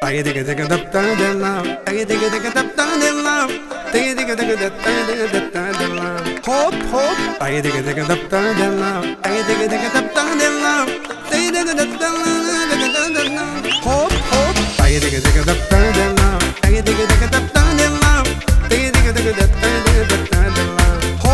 Taggy digga digga dap da da la. Taggy digga digga dap da da la. Taggy digga digga dap da da da da da la. Hop hop. Taggy digga digga dap da da la. Taggy digga digga dap da da la. Taggy digga dap da da da da da da. Hop hop. Taggy digga digga dap da da